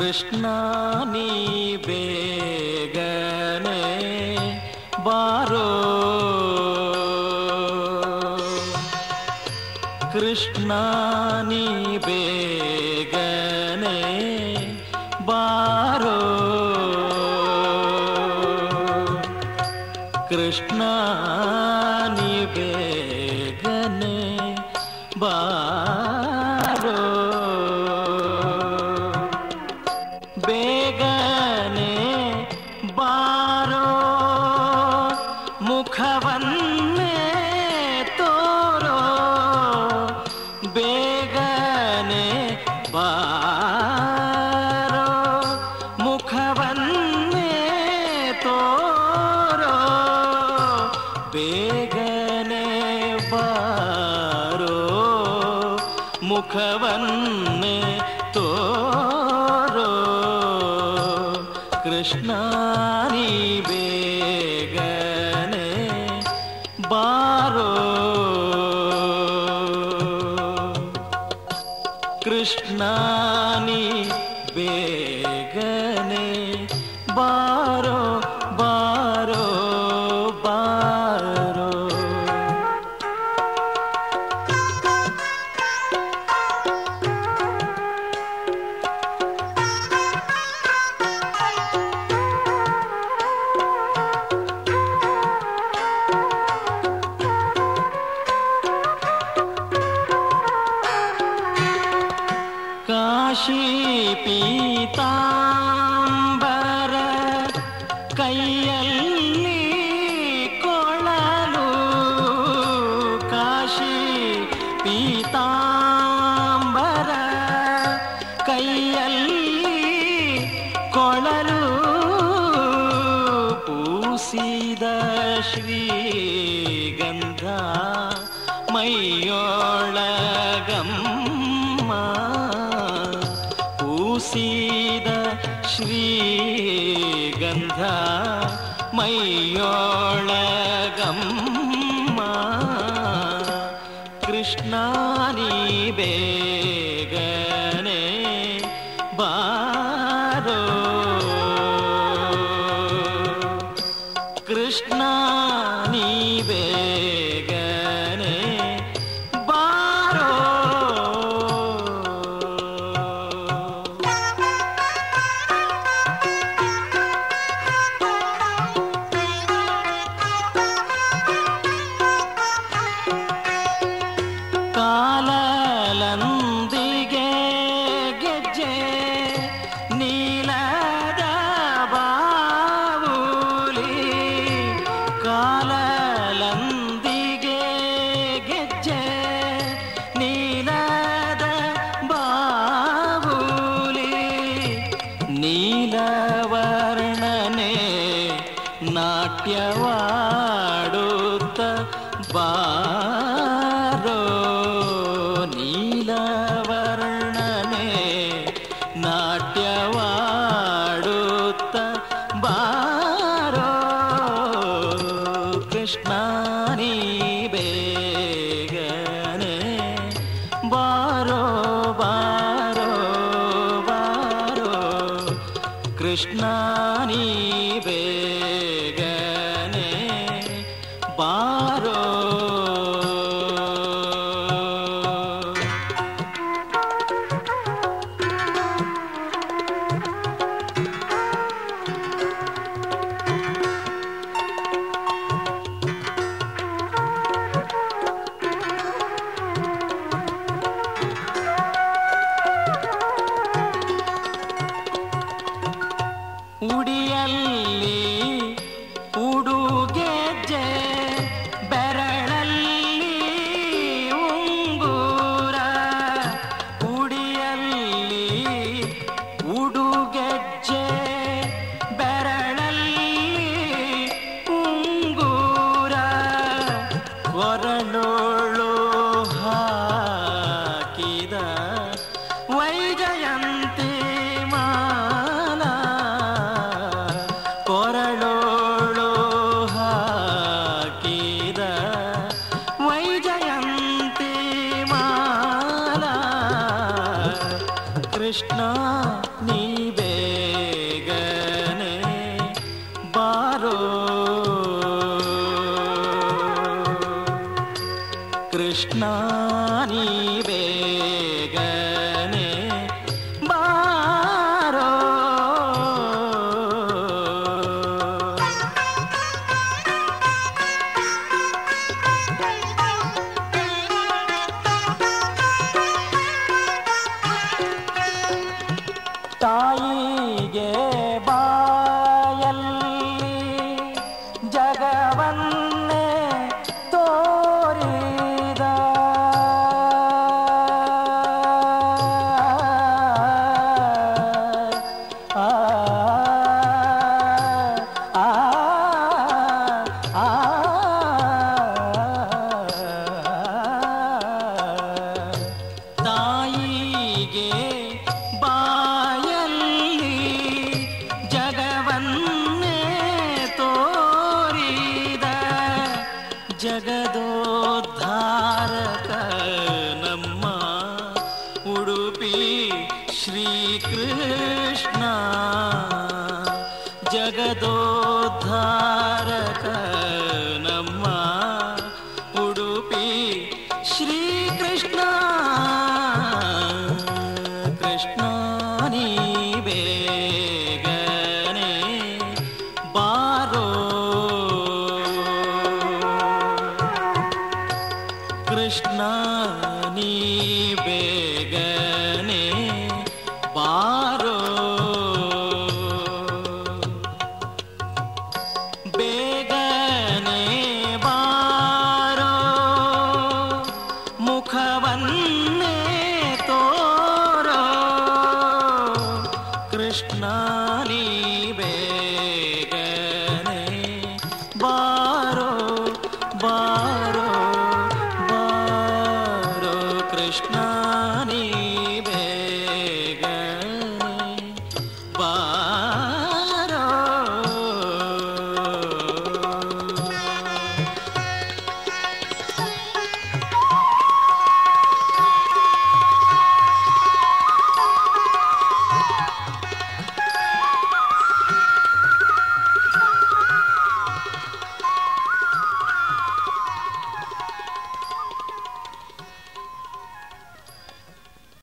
ಕೃಷ್ಣ ನೀ ಬೇಗನೆ ಬಾರೋ ಕೃಷ್ಣ ನೀ ಬೇಗನೆ ಬಾರೋ ಕೃಷ್ಣ ನೀ मुखवन में तोरो बेगने बारो। मुखवन में तोरो बेगने बारो। मुखवन ना ಶ್ರೀಗಂಧ ಮೈಯೊಳಗಮ್ಮ ಪೂಸಿದ ಶ್ರೀಗಂಧ ಮೈಯೊಳಗಮ್ಮ ಕೃಷ್ಣ ನೀ ಬೇಗನೆ ನಾಟ್ಯವಾಡುತ್ತ ಬಾರೋ ನೀಲವರ್ಣನೆ ನಾಟ್ಯವಾಡುತ್ತ ಬಾರೋ ಕೃಷ್ಣ ಬೇಗನೆ ಬಾರೋ ಬಾರೋ ಬಾರೋ ಕೃಷ್ಣ ನೀ ¡Gracias! पुकारो कृष्णा ban ोद्धारक उडुपि श्रीकृष्ण। जगदोद्धारक उडुपि श्रीकृष्ण। ी वेदने बारे बारो मुखवन्ने